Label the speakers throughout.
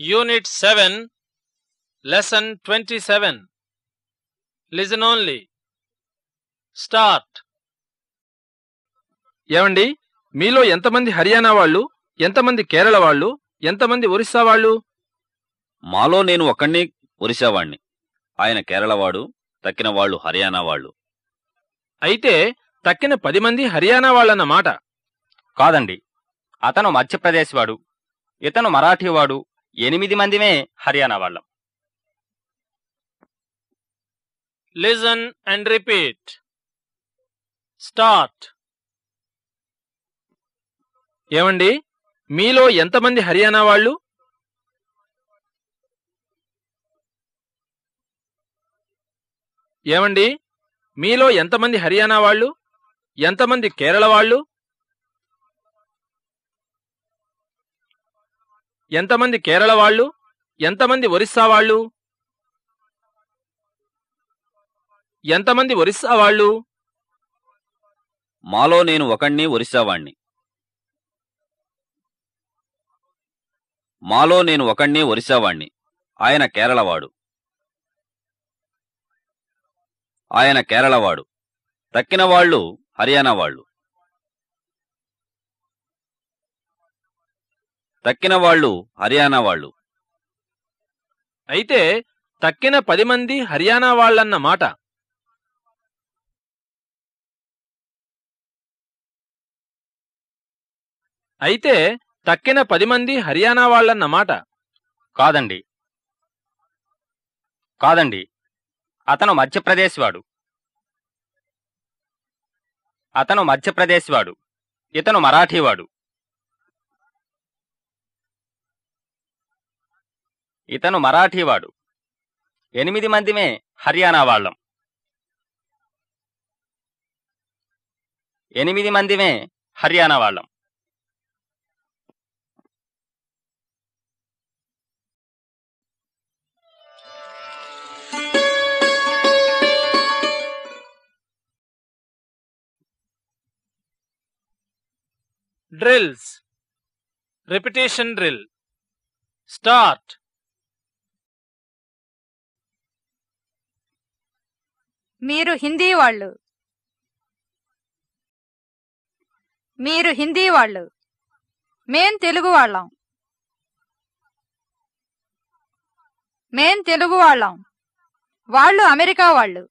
Speaker 1: Unit seven lesson twenty seven. Listen only start
Speaker 2: ఏమండి? మీలో ఎంతమంది హర్యానా వాళ్ళు ఎంతమంది కేరళ వాళ్ళు ఎంతమంది ఒరిస్సా వాళ్ళు?
Speaker 3: మాలో నేను ఒక్కడిని ఒరిస్సావాణ్ణి ఆయన కేరళవాడు తక్కిన వాళ్ళు హర్యానా వాళ్ళు.
Speaker 2: అయితే తక్కిన పది మంది హర్యానా వాళ్ళన్నమాట.
Speaker 4: కాదండి. అతను మధ్యప్రదేశ్ వాడు ఇతను మరాఠీ వాడు ఎనిమిది మందిమే హర్యానా వాళ్ళం.
Speaker 1: లిజన్ అండ్ రిపీట్ స్టార్ట్
Speaker 2: ఏమండి? మీలో ఎంతమంది హర్యానా వాళ్ళు? ఏమండి? మీలో ఎంతమంది హర్యానా వాళ్ళు? ఎంతమంది కేరళ వాళ్ళు? ఎంతమంది కేరళ వాళ్ళు? ఎంతమంది ఒరిస్సా వాళ్ళు? ఎంతమంది ఒరిస్సా వాళ్ళు?
Speaker 3: మాలో నేను ఒకణ్ణి ఒరిస్సావాణ్ణి మాలో నేను ఒకణ్ణి ఒరిస్సావాణ్ణి ఆయన కేరళవాడు ఆయన కేరళవాడు తక్కిన వాళ్ళు హర్యానా వాళ్ళు. తక్కిన వాళ్ళు హర్యానా వాళ్ళు.
Speaker 2: అయితే తక్కిన పది మంది హర్యానా వాళ్ళన్న మాట. అయితే తక్కిన పది మంది హర్యానా వాళ్ళన్న మాట.
Speaker 4: కాదండి. కాదండి. అతను మధ్యప్రదేశ్ వాడు అతను మధ్యప్రదేశ్ వాడు ఇతను మరాఠీ ఇతను మరాఠీ వాడు ఎనిమిది మందిమే హర్యానా వాళ్ళం. ఎనిమిది మందిమే హర్యానా వాళ్ళం.
Speaker 1: డ్రిల్స్ రిపిటేషన్ డ్రిల్ స్టార్ట్
Speaker 5: మీరు హిందీ వాళ్ళు. మీరు హిందీ వాళ్ళు. మేం తెలుగు వాళ్ళం. మేం తెలుగు వాళ్ళం. వాళ్ళు అమెరికా వాళ్ళు.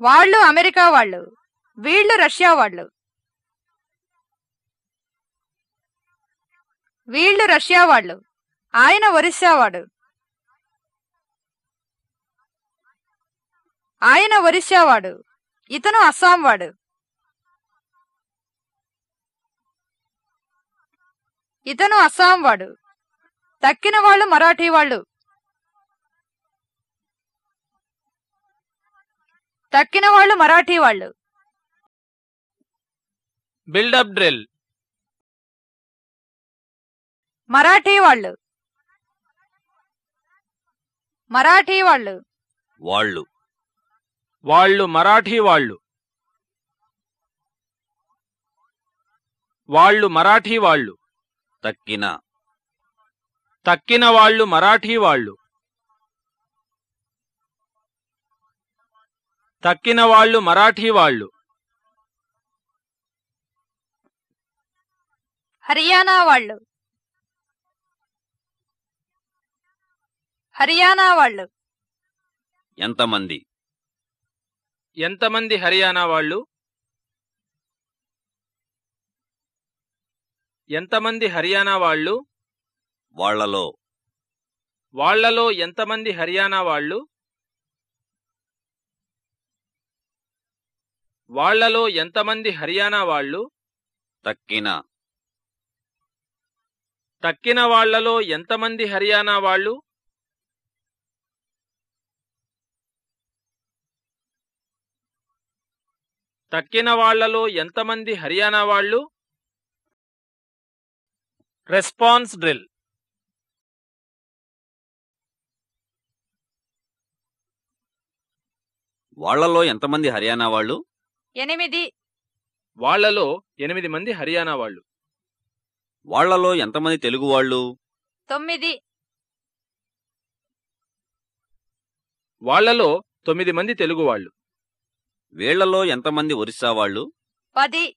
Speaker 5: వాళ్ళు అమెరికా వాళ్ళు. వీళ్ళు రష్యా వాళ్ళు. వీళ్ళు రష్యా వాళ్ళు. ఆయన ఒరిస్సా వాడు. ఆయన ఒరిస్సా వాడు ఇతను అస్సాం వాడు ఇతను అస్సాం వాడు తక్కిన వాళ్ళు మరాఠీ వాళ్ళు. తక్కిన వాళ్ళు మరాఠీ వాళ్ళు.
Speaker 1: బిల్డప్ డ్రిల్
Speaker 5: మరాఠీ వాళ్ళు. మరాఠీ వాళ్ళు.
Speaker 3: వాళ్ళు.
Speaker 2: వాళ్ళు మరాఠీ వాళ్ళు. వాళ్ళు మరాఠీ వాళ్ళు.
Speaker 3: తక్కిన.
Speaker 2: తక్కిన వాళ్ళు మరాఠీ వాళ్ళు. తక్కిన వాళ్ళు మరాఠీ వాళ్ళు.
Speaker 5: హర్యానా వాళ్ళు. హర్యానా వాళ్ళు.
Speaker 3: ఎంతమంది?
Speaker 2: ఎంతమంది హర్యానా వాళ్ళు? ఎంతమంది హర్యానా వాళ్ళు?
Speaker 3: వాళ్ళలో
Speaker 2: వాళ్ళలో ఎంతమంది హర్యానా వాళ్ళు? వాళ్ళలో ఎంతమంది హర్యానా వాళ్ళు?
Speaker 3: తక్కిన.
Speaker 2: తక్కిన వాళ్ళలో ఎంతమంది హర్యానా వాళ్ళు? తక్కిన వాళ్ళలో ఎంతమంది హర్యానా వాళ్ళు? Response drill.
Speaker 3: వాళ్ళలో ఎంతమంది హర్యానా వాళ్ళు?
Speaker 5: ఎనిమిది.
Speaker 2: వాళ్ళలో ఎనిమిది మంది హర్యానా వాళ్ళు.
Speaker 3: వాళ్ళలో ఎంతమంది తెలుగు వాళ్ళు?
Speaker 5: తొమ్మిది.
Speaker 2: వాళ్ళలో తొమ్మిది మంది తెలుగు వాళ్ళు.
Speaker 3: వీళ్ళలో ఎంతమంది ఒరిస్సా వాళ్ళు?
Speaker 5: పది.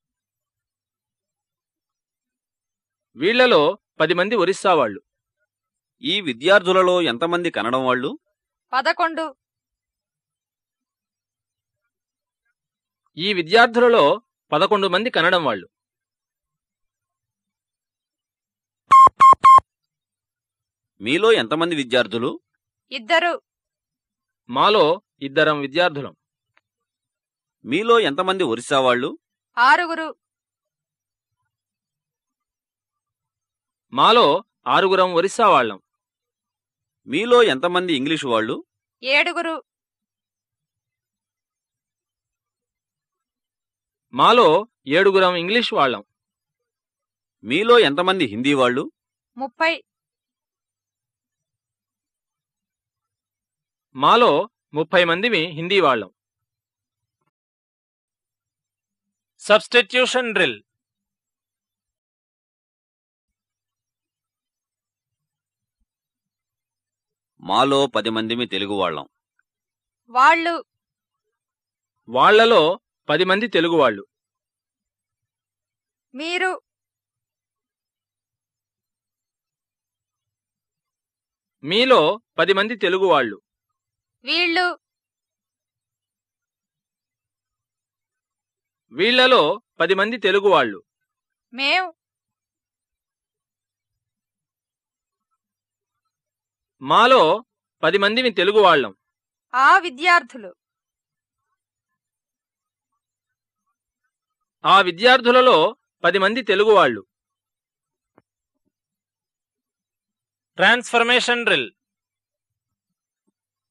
Speaker 2: వీళ్ళలో పది మంది ఒరిస్సా వాళ్ళు.
Speaker 3: ఈ విద్యార్థులలో ఎంతమంది కన్నడం వాళ్ళు?
Speaker 5: పదకొండు.
Speaker 2: ఈ విద్యార్థులలో పదకొండు మంది కన్నడం వాళ్ళు.
Speaker 3: మీలో ఎంతమంది విద్యార్థులు?
Speaker 5: ఇద్దరు.
Speaker 2: మాలో ఇద్దరం విద్యార్థులం.
Speaker 3: మీలో ఎంతమంది ఒరిస్సా వాళ్ళు?
Speaker 5: ఆరుగురు.
Speaker 2: మాలో ఆరుగురం ఒరిస్సా వాళ్ళం.
Speaker 3: మీలో ఎంతమంది ఇంగ్లీషు వాళ్ళు?
Speaker 5: ఏడుగురు.
Speaker 2: మాలో ఏడుగురం ఇంగ్లీష్ వాళ్ళం.
Speaker 3: మీలో ఎంతమంది హిందీ వాళ్ళు?
Speaker 5: ముప్పై.
Speaker 2: మాలో ముప్పై మందిమి హిందీ వాళ్ళం.
Speaker 1: Substitution drill.
Speaker 3: మాలో పది మందిమి తెలుగు వాళ్ళం.
Speaker 5: వాళ్ళు
Speaker 2: వాళ్ళలో పది మంది తెలుగు వాళ్ళు
Speaker 5: మీరు.
Speaker 2: మీలో పది మంది తెలుగు వాళ్ళు
Speaker 5: వీళ్ళు.
Speaker 2: వీళ్ళలో పది మంది తెలుగు వాళ్ళు. మాలో పది మందిమి తెలుగు వాళ్ళం.
Speaker 5: ఆ విద్యార్థులు.
Speaker 2: ఆ విద్యార్థులలో పది మంది తెలుగు వాళ్ళు.
Speaker 1: Transformation drill.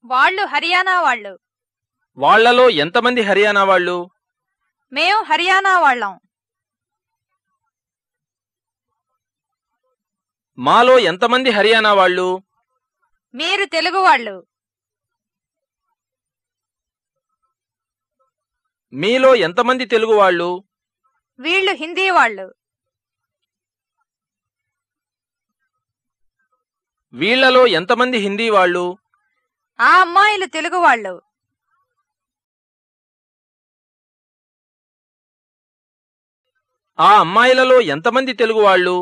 Speaker 5: వాళ్ళు హర్యానా వాళ్ళు.
Speaker 2: వాళ్ళలో ఎంతమంది హర్యానా వాళ్ళు?
Speaker 5: మేం హర్యానా వాళ్ళం.
Speaker 2: మాలో ఎంతమంది హర్యానా వాళ్ళు?
Speaker 5: మీరు తెలుగు వాళ్ళు.
Speaker 2: మీలో ఎంతమంది తెలుగు వాళ్ళు?
Speaker 5: వీళ్ళు హిందీ వాళ్ళు.
Speaker 2: వీళ్ళలో ఎంతమంది హిందీ వాళ్ళు?
Speaker 5: ఆ అమ్మాయిలు తెలుగు వాళ్ళు.
Speaker 2: ఆ అమ్మాయిలలో ఎంతమంది తెలుగు వాళ్ళు